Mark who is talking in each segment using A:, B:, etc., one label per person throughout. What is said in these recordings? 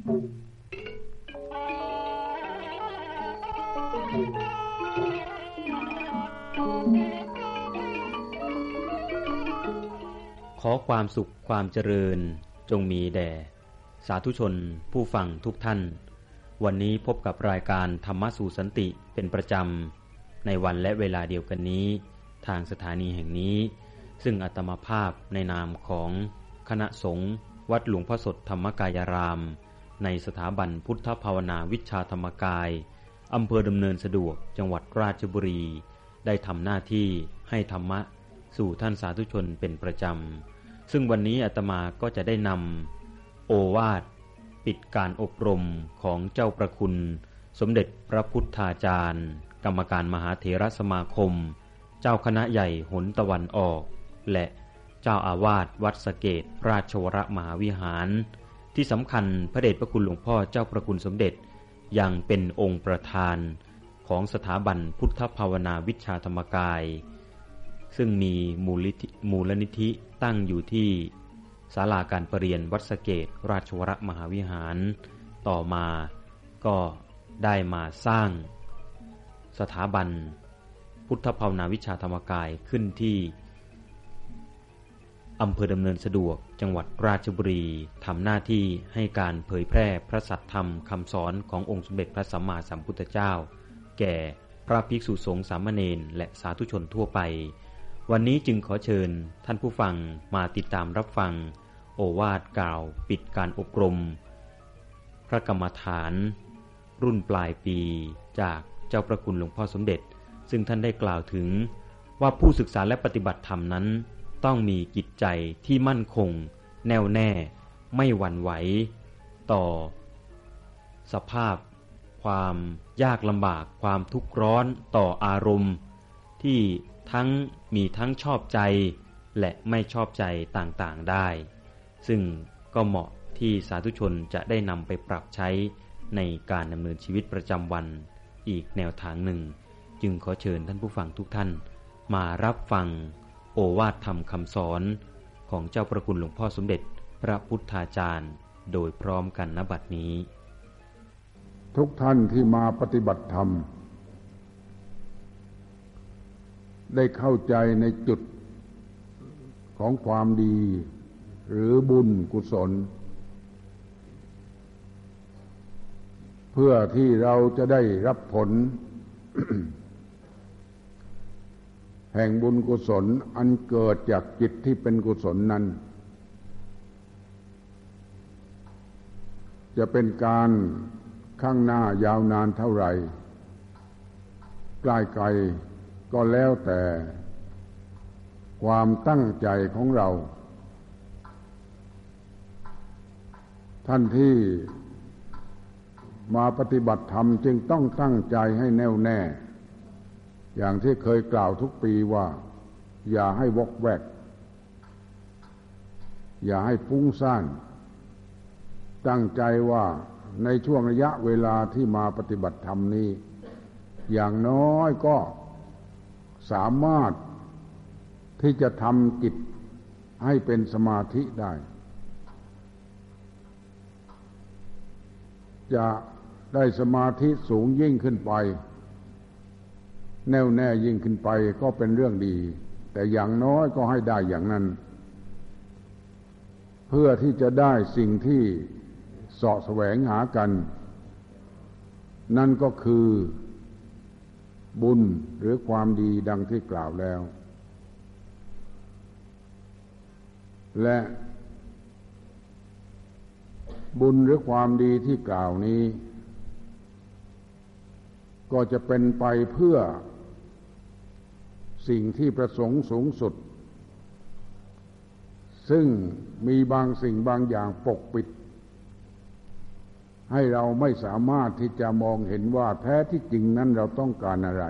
A: ขอความสุขความเจริญจงมีแด่ สาธุชนผู้ฟังทุกท่าน วันนี้พบกับรายการธรรมสู่สันติเป็นประจำ ในวันและเวลาเดียวกันนี้ ทางสถานีแห่งนี้ ซึ่งอัตมาภาพในนามของคณะสงฆ์วัดหลวงพ่อสดธรรมกายราม ในสถาบันพุทธภาวนาวิชาธรรมกายอำเภอดำเนินสะดวกจังหวัดราชบุรี ได้ทำหน้าที่ให้ธรรมะสู่ท่านสาธุชนเป็นประจำ ซึ่งวันนี้อาตมาก็จะได้นำโอวาทปิดการอบรมของเจ้าประคุณ สมเด็จพระพุทธาจารย์ กรรมการมหาเถรสมาคม เจ้าคณะใหญ่หนตะวันออก และเจ้าอาวาสวัดสเกตราชวรมหาวิหาร ที่สำคัญพระเดชพระคุณหลวงพ่อเจ้าประคุณสมเด็จ ยังเป็นองค์ประธานของสถาบันพุทธภาวนาวิชาธรรมกาย ซึ่งมีมูลนิธิตั้งอยู่ที่ศาลาการประเรียนวัดสเกตราชวรมหาวิหาร ต่อมาก็ได้มาสร้าง สถาบัน พุทธภาวนาวิชาธรรมกายขึ้นที่อำเภอดำเนินสะดวก จังหวัดราชบุรีทำหน้าที่ให้การเผยแพร่พระสัทธรรมคำสอนขององค์สมเด็จพระสัมมาสัมพุทธเจ้า แก่พระภิกษุสงฆ์สามเณรและสาธุชนทั่วไป วันนี้จึงขอเชิญท่านผู้ฟังมาติดตามรับฟัง โอวาทกล่าวปิดการอบรม พระกรรมฐาน รุ่นปลายปีจากเจ้าประคุณหลวงพ่อสมเด็จ ซึ่งท่านได้กล่าวถึงว่าผู้ศึกษาและปฏิบัติธรรมนั้น ต้องมีจิตใจที่มั่นคง แน่วแน่ ไม่หวั่นไหว ต่อ สภาพ ความยากลำบากความทุกข์ร้อนต่ออารมณ์ ที่ทั้งมีทั้งชอบใจ และไม่ชอบใจต่างๆได้ ซึ่งก็เหมาะที่สาธุชนจะได้นำไปปรับใช้ในการดำเนินชีวิตประจำวันอีกแนวทางหนึ่ง จึงขอเชิญท่านผู้ฟังทุกท่านมารับฟัง โอวาทธรรมคำสอนของเจ้าประคุณหลวงพ่อสมเด็จพระพุทธาจารย์ โดยพร้อมกันณบัดนี้
B: ทุกท่านที่มาปฏิบัติธรรม ได้เข้าใจในจุดของความดี หรือบุญกุศล เพื่อที่เราจะได้รับผล แห่งบุญกุศลอันเกิดจากจิตที่เป็นกุศลนั้น จะเป็นการข้างหน้ายาวนานเท่าไหร่ใกล้ไกลก็แล้วแต่ ความตั้งใจของเรา ท่านที่มาปฏิบัติธรรมจึงต้องตั้งใจให้แน่วแน่ อย่างที่เคยกล่าวทุกปีว่า อย่าให้วกแวก อย่าให้ฟุ้งซ่านตั้งใจว่าในช่วงระยะเวลาที่มาปฏิบัติธรรมนี้ อย่างน้อยก็สามารถที่จะทำจิตให้เป็นสมาธิได้ จะได้สมาธิสูงยิ่งขึ้นไป แน่วแน่ยิ่งขึ้นไปก็เป็นเรื่องดี แต่อย่างน้อยก็ให้ได้อย่างนั้น เพื่อที่จะได้สิ่งที่สาะแสวงหากัน นั่นก็คือบุญหรือความดีดังที่กล่าวแล้ว และบุญหรือความดีที่กล่าวนี้ ก็จะเป็นไปเพื่อ สิ่งที่ประสงค์สูงสุด ซึ่งมีบางสิ่งบางอย่างปกปิด ให้เราไม่สามารถที่จะมองเห็นว่าแท้ที่จริงนั้นเราต้องการอะไร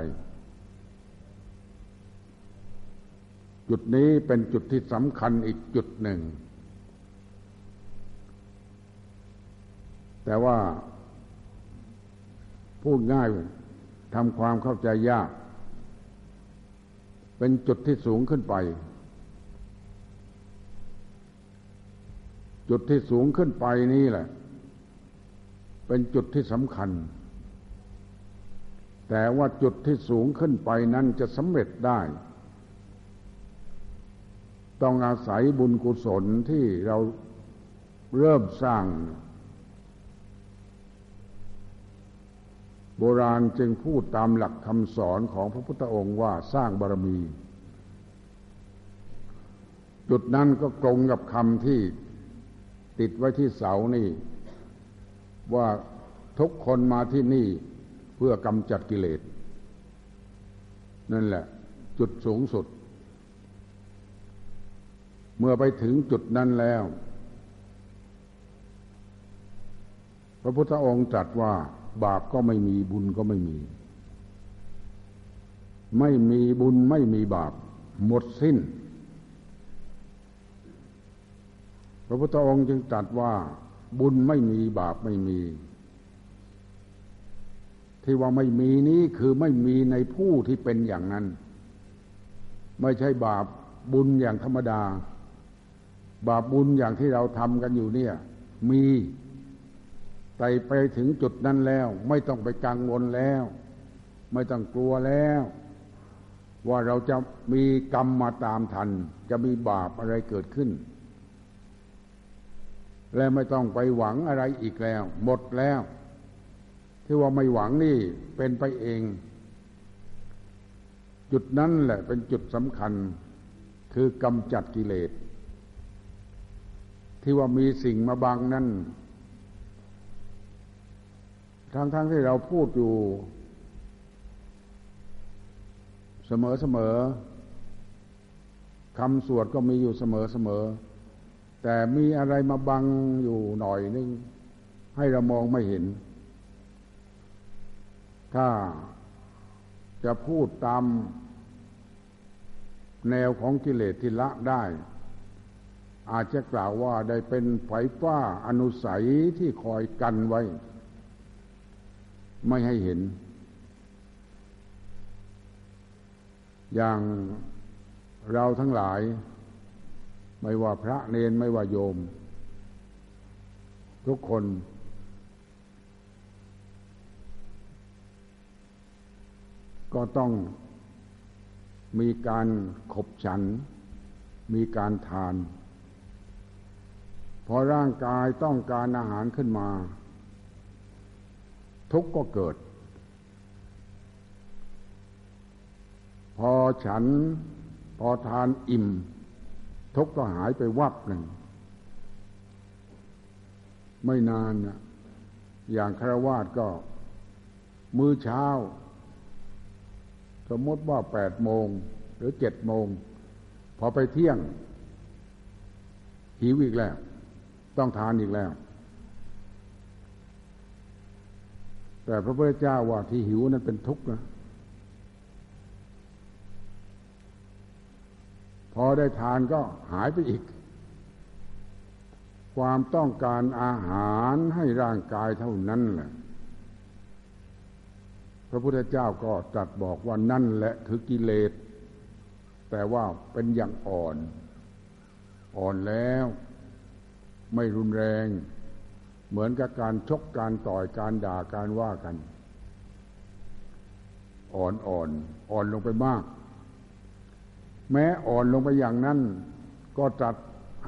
B: จุดนี้เป็นจุดที่สำคัญอีกจุดหนึ่ง แต่ว่าพูดง่ายทำความเข้าใจยาก เป็นจุดที่สูงขึ้นไป จุดที่สูงขึ้นไปนี่แหละ เป็นจุดที่สำคัญ แต่ว่าจุดที่สูงขึ้นไปนั้นจะสำเร็จได้ ต้องอาศัยบุญกุศลที่เราเริ่มสร้าง โบราณจึงพูดตามหลักคำสอนของพระพุทธองค์ว่าสร้างบารมี จุดนั้นก็ตรงกับคำที่ติดไว้ที่เสานี่ ว่าทุกคนมาที่นี่เพื่อกำจัดกิเลส นั่นแหละ จุดสูงสุด เมื่อไปถึงจุดนั้นแล้ว พระพุทธองค์ตรัสว่า บาปก็ไม่มีบุญก็ไม่มี ไม่มีบุญไม่มีบาป หมดสิ้น พระพุทธองค์จึงตรัสว่า บุญไม่มีบาปไม่มี ที่ว่าไม่มีนี้คือไม่มีในผู้ที่เป็นอย่างนั้น ไม่ใช่บาปบุญอย่างธรรมดา บาปบุญอย่างที่เราทำกันอยู่เนี่ย มี แต่ไปถึงจุดนั้นแล้ว ไม่ต้องไปกังวลแล้ว ไม่ต้องกลัวแล้ว ว่าเราจะมีกรรมมาตามทัน จะมีบาปอะไรเกิดขึ้น และไม่ต้องไปหวังอะไรอีกแล้ว หมดแล้ว ที่ว่าไม่หวังนี่เป็นไปเอง จุดนั้นแหละเป็นจุดสำคัญคือกำจัดกิเลสที่ว่ามีสิ่งมาบังนั่น ทั้งๆทที่เราพูดอยู่ เสมอๆคำสวดก็มีอยู่เสมอๆแต่มีอะไรมาบังอยู่หน่อยนึง ให้เรามองไม่เห็น ถ้าจะพูดตามแนวของกิเลสที่ละได้ อาจจะกล่าวว่าได้เป็นไฟฟ้าอนุสัยที่คอยกันไว้ ไม่ให้เห็น อย่างเราทั้งหลาย ไม่ว่าพระเนนไม่ว่าโยม ทุกคน ก็ต้องมีการขบฉัน มีการทาน พอร่างกายต้องการอาหารขึ้นมา ทุกก็เกิด พอฉันพอทานอิ่ม ทุกข์ก็หายไปวับหนึ่ง ไม่นานนะอย่างคารวาสก็ มื้อเช้า สมมติว่าแปดโมงหรือเจ็ดโมง พอไปเที่ยงหิวอีกแล้ว ต้องทานอีกแล้ว แต่พระพุทธเจ้าว่าที่หิวนั้นเป็นทุกข์นะพอได้ทานก็หายไปอีก ความต้องการอาหารให้ร่างกายเท่านั้นแหละพระพุทธเจ้าก็ตรัสบอกว่านั่นแหละคือกิเลส แต่ว่าเป็นอย่างอ่อน อ่อนแล้ว ไม่รุนแรง เหมือนกับการชกการต่อยการด่าการว่ากัน อ่อนอ่อนอ่อนลงไปมาก แม้อ่อนลงไปอย่างนั้น ก็จัด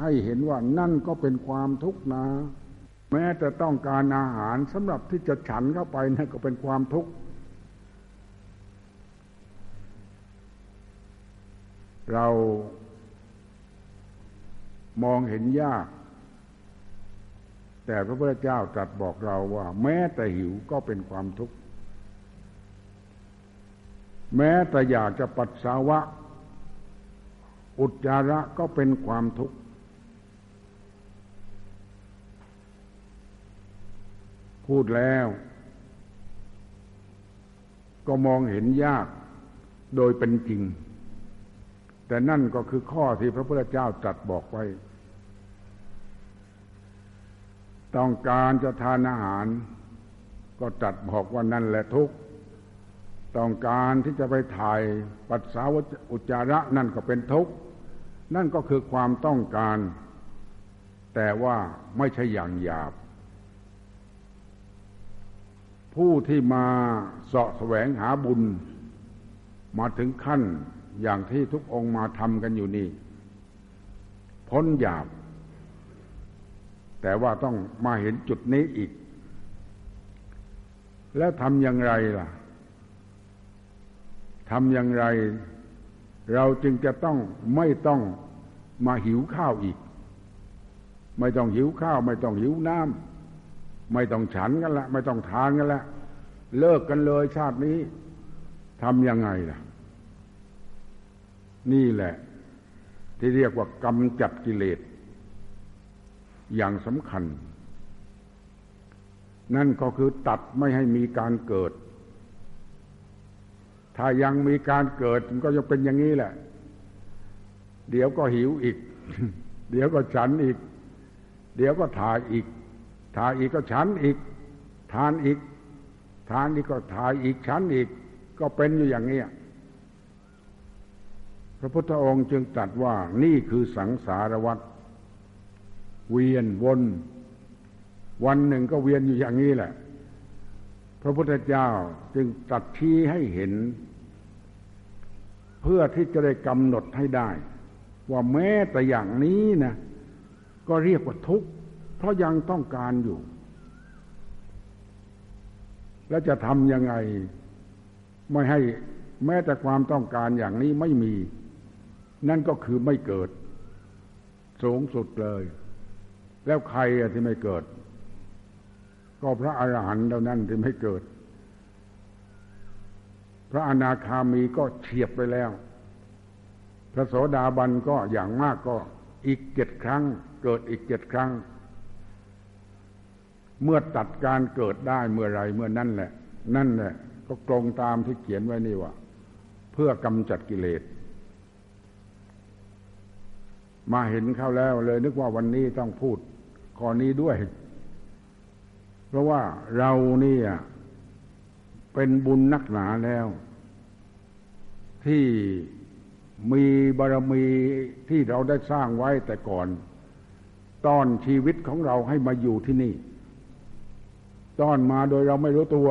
B: ให้เห็นว่านั่นก็เป็นความทุกข์นะแม้จะต้องการอาหารสำหรับที่จะฉันเข้าไปนั่นก็เป็นความทุกข์เรามองเห็นยาก แต่พระพุทธเจ้าตรัสบอกเราว่า แม้แต่หิวก็เป็นความทุกข์ แม้แต่อยากจะปัสสาวะ อุจจาระก็เป็นความทุกข์ พูดแล้ว ก็มองเห็นยากโดยเป็นจริง แต่นั่นก็คือข้อที่พระพุทธเจ้าตรัสบอกไว้ ต้องการจะทานอาหาร ก็ตรัสบอกว่านั่นแหละทุกข์ต้องการที่จะไปถ่ายปัสสาวะอุจจาระนั่นก็เป็นทุกข์นั่นก็คือความต้องการ แต่ว่าไม่ใช่อย่างหยาบ ผู้ที่มาเสาะแสวงหาบุญ มาถึงขั้นอย่างที่ทุกองค์มาทำกันอยู่นี่ พ้นหยาบ แต่ว่าต้องมาเห็นจุดนี้อีก แล้วทำอย่างไรล่ะทำอย่างไร เราจึงจะต้องไม่ต้องมาหิวข้าวอีก ไม่ต้องหิวข้าว ไม่ต้องหิวน้ำไม่ต้องฉันกันละ ไม่ต้องทานกันละเลิกกันเลยชาตินี้ทำยังไงล่ะ นี่แหละ ที่เรียกว่ากำจัดกิเลส อย่างสำคัญ นั่นก็คือตัดไม่ให้มีการเกิด ถ้ายังมีการเกิดมันก็จะเป็นอย่างนี้แหละ เดี๋ยวก็หิวอีก เดี๋ยวก็ฉันอีก เดี๋ยวก็ถ่ายอีก ถ่ายอีกก็ฉันอีก ทานอีก ทานนี่ก็ถ่ายอีกชั้นอีก ก็เป็นอยู่อย่างนี้พระพุทธองค์จึงตรัสว่านี่คือสังสารวัฏ เวียนวน วันหนึ่งก็เวียนอยู่อย่างนี้แหละ พระพุทธเจ้าจึงตรัสชี้ให้เห็น เพื่อที่จะได้กำหนดให้ได้ ว่าแม้แต่อย่างนี้นะก็เรียกว่าทุกข์ เพราะยังต้องการอยู่ แล้วจะทำยังไงไม่ให้แม้แต่ความต้องการอย่างนี้ไม่มี นั่นก็คือไม่เกิด สูงสุดเลย แล้วใครที่ไม่เกิด ก็พระอรหันต์เท่านั้นที่ไม่เกิด พระอนาคามีก็เฉียบไปแล้ว พระโสดาบันก็อย่างมากก็อีกเจ็ดครั้ง เกิดอีกเจ็ดครั้ง เมื่อตัดการเกิดได้เมื่อไรเมื่อนั่นแหละ นั่นแหละ ก็ตรงตามที่เขียนไว้นี่ว่า เพื่อกำจัดกิเลส มาเห็นเข้าแล้วเลย นึกว่าวันนี้ต้องพูดข้อนี้ด้วย เพราะว่าเราเนี่ยเป็นบุญนักหนาแล้ว ที่มีบารมีที่เราได้สร้างไว้แต่ก่อน ตอนชีวิตของเราให้มาอยู่ที่นี่ต้อนมาโดยเราไม่รู้ตัว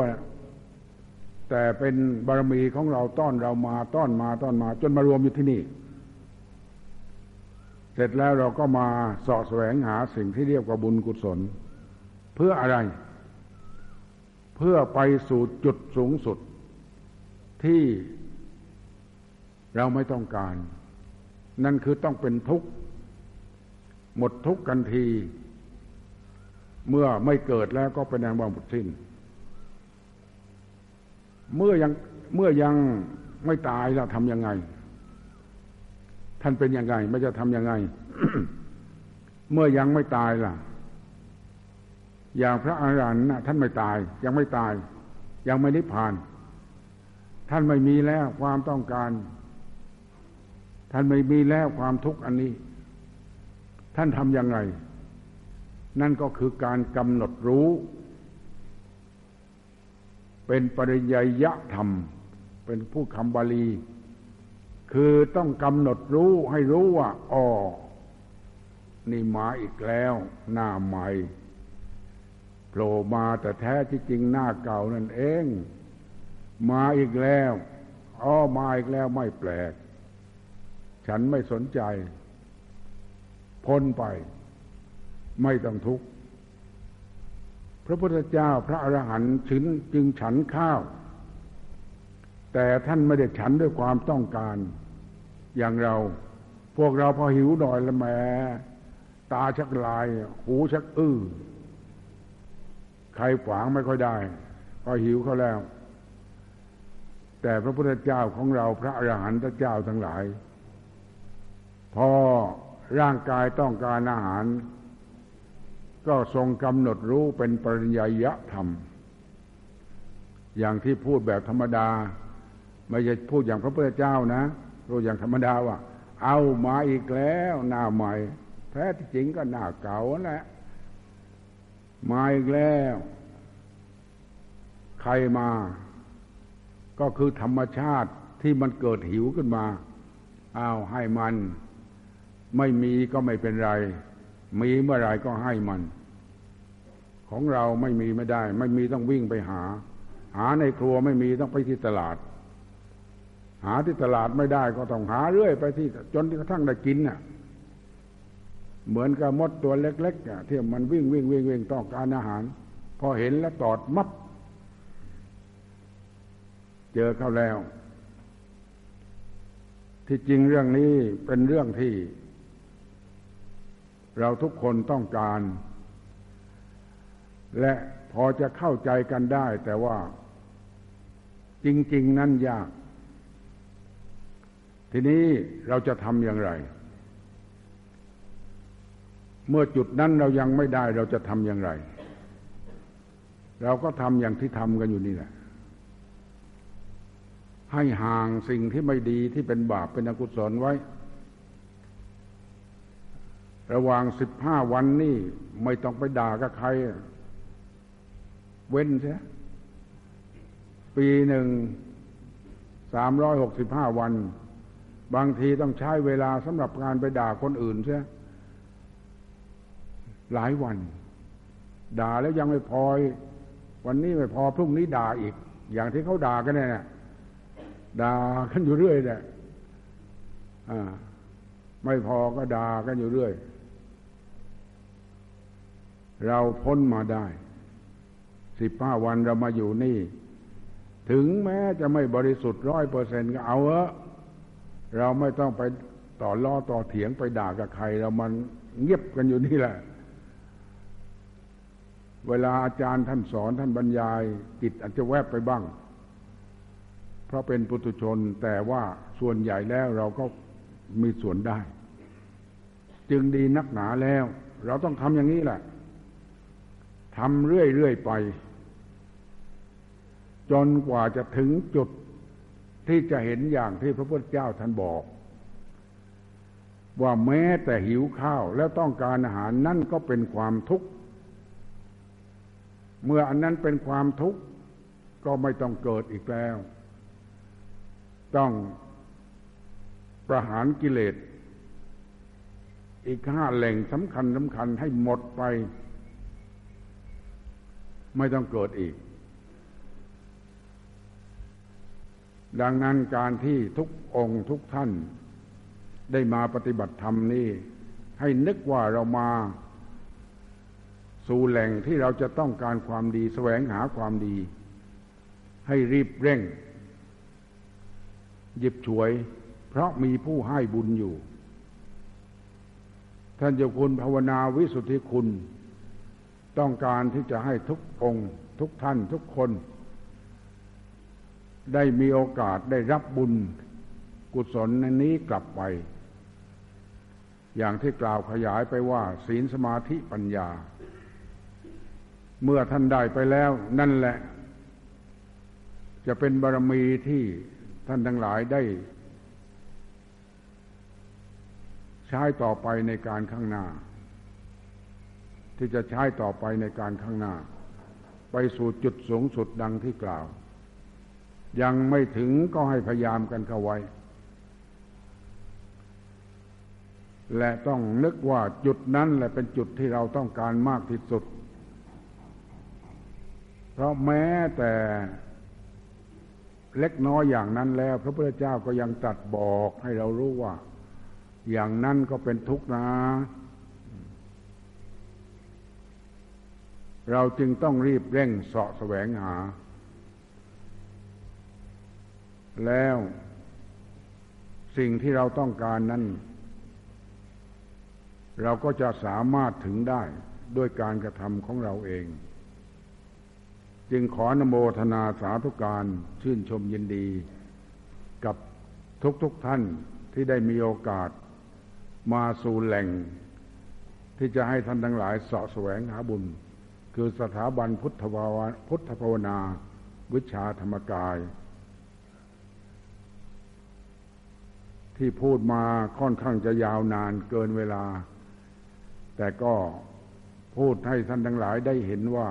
B: แต่เป็นบารมีของเราต้อนเรามาต้อนมาต้อนมา จนมารวมอยู่ที่นี่ เสร็จแล้วเราก็มาสาะแสวงหาสิ่งที่เรียกว่าบุญกุศล เพื่ออะไร เพื่อไปสู่จุดสูงสุด ที่เราไม่ต้องการ นั่นคือต้องเป็นทุกข์ หมดทุกข์กันที เมื่อไม่เกิดแล้วก็เป็นอันว่าหมดสิ้น เมื่อยังเมื่อยังไม่ตายเราทำยังไง ท่านเป็นยังไงไม่จะทำยังไง เมื่อยังไม่ตายล่ะ อย่างพระอรหันต์ท่านไม่ตาย ยังไม่ตาย ยังไม่นิพพาน ท่านไม่มีแล้วความต้องการ ท่านไม่มีแล้วความทุกข์อันนี้ ท่านทำยังไง นั่นก็คือการกำหนดรู้ เป็นปริยยะธรรม เป็นผู้คำบาลี คือต้องกำหนดรู้ให้รู้ว่าอ๋อนี่มาอีกแล้ว หน้าใหม่โผล่มาแต่แท้ที่จริงหน้าเก่านั่นเอง มาอีกแล้วอ๋อมาอีกแล้วไม่แปลก ฉันไม่สนใจ พ้นไป ไม่ต้องทุกข์พระพุทธเจ้าพระอรหันต์ถึงจึงฉันข้าว แต่ท่านไม่ได้ฉันด้วยความต้องการ อย่างเรา พวกเราพอหิวหน่อยละแม่ตาชักลาย หูชักอื้อใครขวางไม่ค่อยได้ พอหิวเขาแล้ว แต่พระพุทธเจ้าของเราพระอรหันตเจ้าทั้งหลาย พอร่างกายต้องการอาหาร ก็ทรงกำหนดรู้เป็นปริญญาธรรม อย่างที่พูดแบบธรรมดา ไม่ใช่พูดอย่างพระพุทธเจ้านะพูดอย่างธรรมดาว่า เอามาอีกแล้วหน้าใหม่แท้ที่จริงก็หน้าเก่าแหละมาอีกแล้ว ใครมา ก็คือธรรมชาติที่มันเกิดหิวขึ้นมาเอาให้มัน ไม่มีก็ไม่เป็นไร มีเมื่อไรก็ให้มัน ของเราไม่มีไม่ได้ ไม่มีต้องวิ่งไปหา หาในครัวไม่มีต้องไปที่ตลาด หาที่ตลาดไม่ได้ก็ต้องหาเรื่อยไปที่จนกระทั่งได้กินน่ะ เหมือนกับมดตัวเล็กๆที่มันวิ่งวิ่งวิ่งวิ่งต้องการอาหาร พอเห็นแล้วตอดมับเจอเข้าแล้ว ที่จริงเรื่องนี้เป็นเรื่องที่ เราทุกคนต้องการ และพอจะเข้าใจกันได้ แต่ว่าจริง ๆ นั้นยาก ทีนี้เราจะทำอย่างไร เมื่อจุดนั้นเรายังไม่ได้เราจะทำอย่างไร เราก็ทำอย่างที่ทำกันอยู่นี่แหละให้ห่างสิ่งที่ไม่ดีที่เป็นบาปเป็นอกุศลไว้ ระหว่างสิบห้าวันนี่ไม่ต้องไปด่ากับใคร เว้นเสียปีหนึ่งสามร้อยหกสิบห้าวัน บางทีต้องใช้เวลาสำหรับการไปด่าคนอื่นเสียหลายวัน ด่าแล้วยังไม่พอ วันนี้ไม่พอพรุ่งนี้ด่าอีก อย่างที่เขาด่ากันเนี่ยด่ากันอยู่เรื่อยแหละไม่พอก็ด่ากันอยู่เรื่อย เราพ้นมาได้สิบห้าวันเรามาอยู่นี่ ถึงแม้จะไม่บริสุทธิ์ร้อยเปอร์เซ็นก็เอาเถอะ เราไม่ต้องไปต่อล้อต่อเถียงไปด่ากับใคร เรามันเงียบกันอยู่นี่แหละ เวลาอาจารย์ท่านสอนท่านบรรยายจิตอาจจะแวบไปบ้าง เพราะเป็นปุถุชนแต่ว่าส่วนใหญ่แล้วเราก็มีส่วนได้ จึงดีนักหนาแล้ว เราต้องทำอย่างนี้แหละทำเรื่อยๆไป จนกว่าจะถึงจุด ที่จะเห็นอย่างที่พระพุทธเจ้าท่านบอก ว่าแม้แต่หิวข้าวแล้วต้องการอาหารนั่นก็เป็นความทุกข์ เมื่ออันนั้นเป็นความทุกข์ก็ไม่ต้องเกิดอีกแล้ว ต้องประหารกิเลสอีกห้าแหล่งสำคัญสำคัญให้หมดไป ไม่ต้องเกิดอีก ดังนั้นการที่ทุกองค์ทุกท่าน ได้มาปฏิบัติธรรมนี้ ให้นึกว่าเรามา สู่แหล่งที่เราจะต้องการความดี แสวงหาความดี ให้รีบเร่ง หยิบฉวย เพราะมีผู้ให้บุญอยู่ ท่านเจ้าคุณภาวนาวิสุทธิคุณ ต้องการที่จะให้ทุกองค์ ทุกท่านทุกคน ได้มีโอกาสได้รับบุญกุศลในนี้กลับไป อย่างที่กล่าวขยายไปว่า ศีลสมาธิปัญญา เมื่อท่านได้ไปแล้วนั่นแหละ จะเป็นบารมีที่ท่านทั้งหลายได้ ใช้ต่อไปในการข้างหน้า ที่จะใช้ต่อไปในการข้างหน้า ไปสู่จุดสูงสุดดังที่กล่าว ยังไม่ถึงก็ให้พยายามกันเข้าไว้ และต้องนึกว่าจุดนั้นแหละเป็นจุดที่เราต้องการมากที่สุด เพราะแม้แต่เล็กน้อยอย่างนั้นแล้ว พระพุทธเจ้าก็ยังตัดบอกให้เรารู้ว่า อย่างนั้นก็เป็นทุกข์นะ เราจึงต้องรีบเร่งเสาะแสวงหา แล้ว สิ่งที่เราต้องการนั้น เราก็จะสามารถถึงได้ด้วยการกระทำของเราเอง จึงขอนโมทนาสาธุการชื่นชมยินดี กับทุกๆทท่านที่ได้มีโอกาส มาสู่แหล่ง ที่จะให้ท่านทั้งหลายสาะแสวงหาบุญ คือสถาบันพุทธภาวพุทธภาวนา วิชาธรรมกาย ที่พูดมาค่อนข้างจะยาวนานเกินเวลา แต่ก็พูดให้ท่านทั้งหลายได้เห็นว่า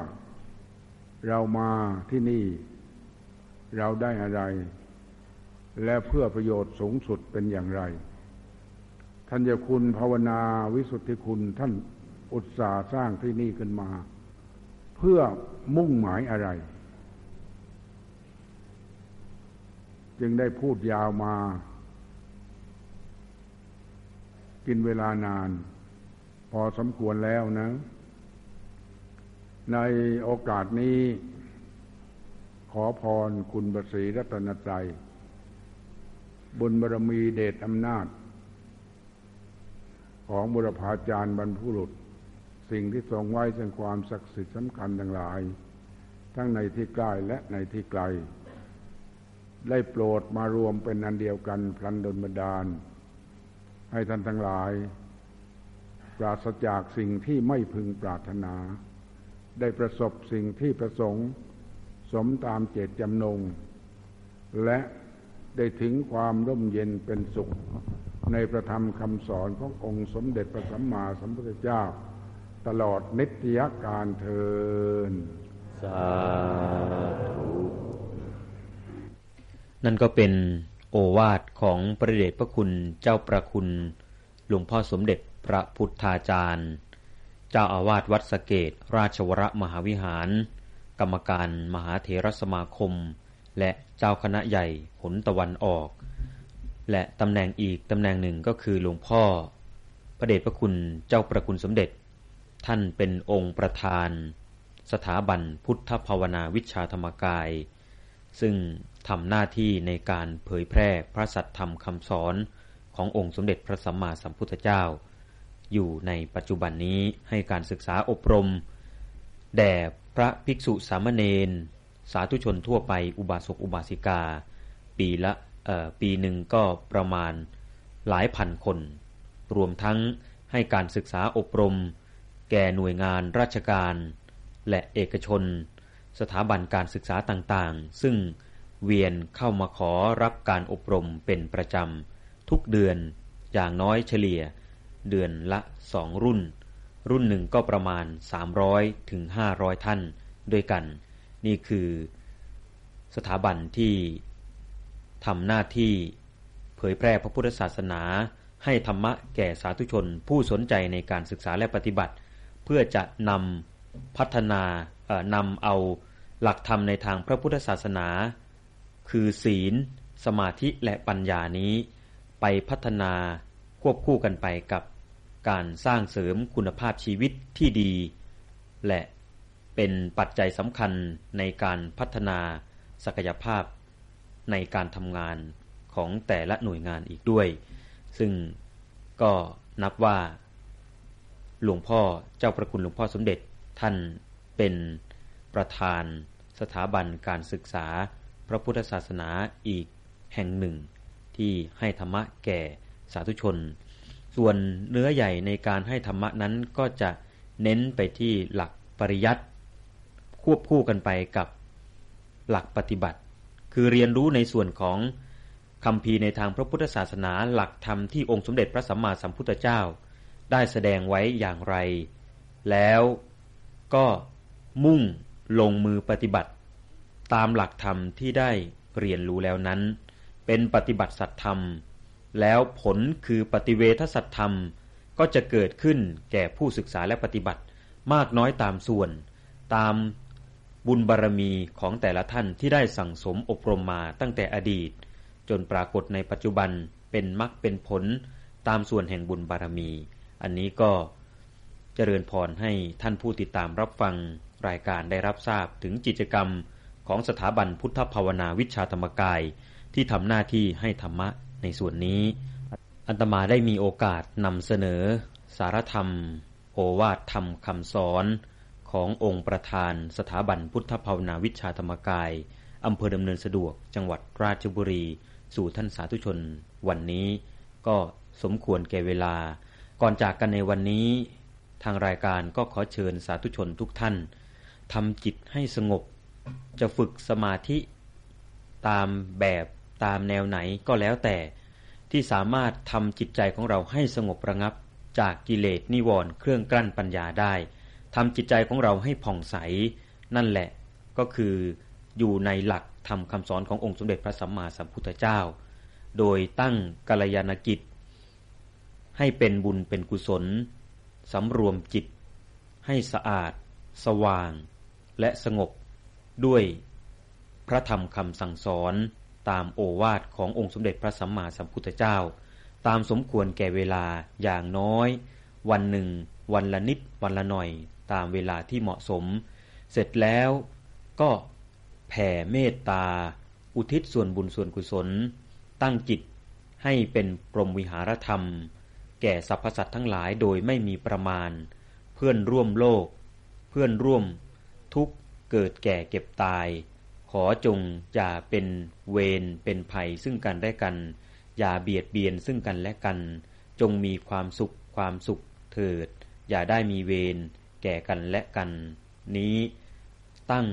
B: เรามาที่นี่ เราได้อะไร และเพื่อประโยชน์สูงสุดเป็นอย่างไร ท่านเจ้าคุณภาวนาวิสุทธิคุณท่านอุตสาห์สร้างที่นี่ขึ้นมา เพเพื่อมุ่งหมายอะไร จึงได้พูดยาวมา กินเวลานาน พอสมควรแล้วนะ ในโอกาสนี้ ขอพรคุณบศรีรัตนใจบุญบารมีเดชอำนาจ ของบุรพาจารย์บรรพุรุษ สิ่งที่ทรงไว้ซึ่งความศักดิ์สิทธิ์สำคัญทั้งหลาย ทั้งในที่ใกล้และในที่ไกล ได้โปรดมารวมเป็นอันเดียวกันพลันดลบันดาล ให้ท่านทั้งหลาย ปราศจากสิ่งที่ไม่พึงปรารถนา ได้ประสบสิ่งที่ประสงค์ สมตามเจตจำนง และได้ถึงความร่มเย็นเป็นสุข ในประธรรมคำสอนขององค์สมเด็จพระสัมมาสัมพุทธเจ้า ตลอดนิตยการเทิน
A: สาธุนั่นก็เป็น โอวาทของพระเดชพระคุณเจ้าประคุณหลวงพ่อสมเด็จพระพุทธาจารย์ เจ้าอาวาสวัดสเกตราชวรมหาวิหาร กรรมการมหาเถรสมาคม และเจ้าคณะใหญ่หนตะวันออก และตำแหน่งอีกตำแหน่งหนึ่งก็คือหลวงพ่อ พระเดชพระคุณเจ้าประคุณสมเด็จ ท่านเป็นองค์ประธาน สถาบันพุทธภาวนาวิชาธรรมกาย ซึ่ง ทำหน้าที่ในการเผยแพร่พระสัทธรรมคำสอนขององค์สมเด็จพระสัมมาสัมพุทธเจ้า อยู่ในปัจจุบันนี้ให้การศึกษาอบรม แด่พระภิกษุสามเณรสาธุชนทั่วไปอุบาสกอุบาสิกา ปีละปีหนึ่งก็ประมาณหลายพันคน รวมทั้งให้การศึกษาอบรม แก่หน่วยงานราชการ และเอกชน สถาบันการศึกษาต่างๆ ซึ่ง เวียนเข้ามาขอรับการอบรมเป็นประจำ ทุกเดือนอย่างน้อยเฉลี่ย เดือนละสองรุ่น รุ่นหนึ่งก็ประมาณ 300ถึง500 ท่านด้วยกัน นี่คือสถาบันที่ทำหน้าที่เผยแพร่พระพุทธศาสนา ให้ธรรมะแก่สาธุชนผู้สนใจในการศึกษาและปฏิบัติ เพื่อจะนำพัฒนานำเอาหลักธรรมในทางพระพุทธศาสนา คือศีล สมาธิและปัญญานี้ ไปพัฒนาควบคู่กันไปกับการสร้างเสริมคุณภาพชีวิตที่ดี และเป็นปัจจัยสำคัญในการพัฒนาศักยภาพ ในการทำงานของแต่ละหน่วยงานอีกด้วย ซึ่งก็นับว่า หลวงพ่อเจ้าประคุณหลวงพ่อสมเด็จท่านเป็นประธานสถาบันการศึกษา พระพุทธศาสนาอีกแห่งหนึ่ง ที่ให้ธรรมะแก่สาธุชน ส่วนเนื้อใหญ่ในการให้ธรรมะนั้นก็จะเน้นไปที่หลักปริยัติควบคู่กันไปกับหลักปฏิบัติ คือเรียนรู้ในส่วนของคำพีในทางพระพุทธศาสนาหลักธรรมที่องค์สมเด็จพระสัมมาสัมพุทธเจ้า ได้แสดงไว้อย่างไร แล้วก็มุ่งลงมือปฏิบัติ ตามหลักธรรมที่ได้เรียนรู้แล้วนั้น เป็นปฏิบัติสัตธรรม แล้วผลคือปฏิเวทสัตธรรมก็จะเกิดขึ้นแก่ผู้ศึกษาและปฏิบัติมากน้อยตามส่วน ตามบุญบารรมีของแต่ละท่านที่ได้สั่งสมอบรมมาตั้งแต่อดีต จนปรากฏในปัจจุบันเป็นมรรคเป็นผลตามส่วนแห่งบุญบารรมี อันนี้ก็เจริญพรให้ท่านผู้ติดตามรับฟังรายการได้รับทราบถึงกิจกรรม ของสถาบันพุทธภาวนาวิชาธรรมกาย ที่ทำหน้าที่ให้ธรรมะในส่วนนี้ อัตมาได้มีโอกาสนำเสนอ สารธรรม โอวาทธรรมคำสอนขององค์ประธานสถาบันพุทธภาวนาวิชาธรรมกายอำเภอดำเนินสะดวกจังหวัดราชบุรี สู่ท่านสาธุชน วันนี้ก็สมควรแก่เวลา ก่อนจากกันในวันนี้ ทางรายการก็ขอเชิญสาธุชนทุกท่านทำจิตให้สงบ จะฝึกสมาธิตามแบบตามแนวไหนก็แล้วแต่ ที่สามารถทำจิตใจของเราให้สงบระงับ จากกิเลสนิวรณ์เครื่องกลั้นปัญญาได้ทำจิตใจของเราให้ผ่องใส นั่นแหละก็คืออยู่ในหลักทำคำสอนขององค์สมเด็จพระสัมมาสัมพุทธเจ้า โดยตั้งกัลยาณกิจ ให้เป็นบุญเป็นกุศลสำรวมจิต ให้สะอาด สว่าง และสงบ ด้วยพระธรรมคำสั่งสอนตามโอวาทขององค์สมเด็จพระสัมมาสัมพุทธเจ้า ตามสมควรแก่เวลาอย่างน้อย วันหนึ่ง วันละนิดวันละหน่อย ตามเวลาที่เหมาะสม เสร็จแล้วก็แผ่เมตตา อุทิศส่วนบุญส่วนกุศล ตั้งจิตให้เป็นปรมวิหารธรรม แก่สรรพสัตว์ทั้งหลายโดยไม่มีประมาณ เพื่อนร่วมโลก เพื่อนร่วมทุก เกิดแก่เก็บตาย ขอจงอย่าเป็นเวรเป็นภัยซึ่งกันและกัน อย่าเบียดเบียนซึ่งกันและกัน จงมีความสุขความสุขเถิด อย่าได้มีเวรแก่กันและกัน นี้ ตั้ง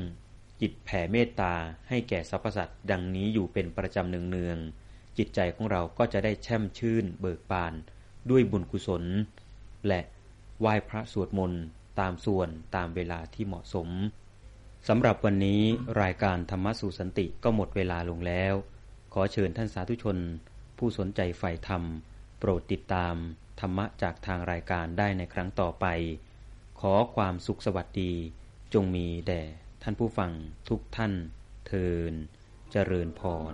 A: จิตแผ่เมตตาให้แก่สรรพสัตว์ดังนี้อยู่เป็นประจำเนืองๆจิตใจของเราก็จะได้แช่มชื่นเบิกบานด้วยบุญกุศล และไหว้พระสวดมนต์ตามส่วนตามเวลาที่เหมาะสม สำหรับวันนี้รายการธรรมสู่สันติก็หมดเวลาลงแล้ว ขอเชิญท่านสาธุชน ผู้สนใจใฝ่ธรรม โปรดติดตาม ธรรมะจากทางรายการได้ในครั้งต่อไป ขอความสุขสวัสดี จงมีแด่ท่านผู้ฟังทุกท่าน เทินเจริญพร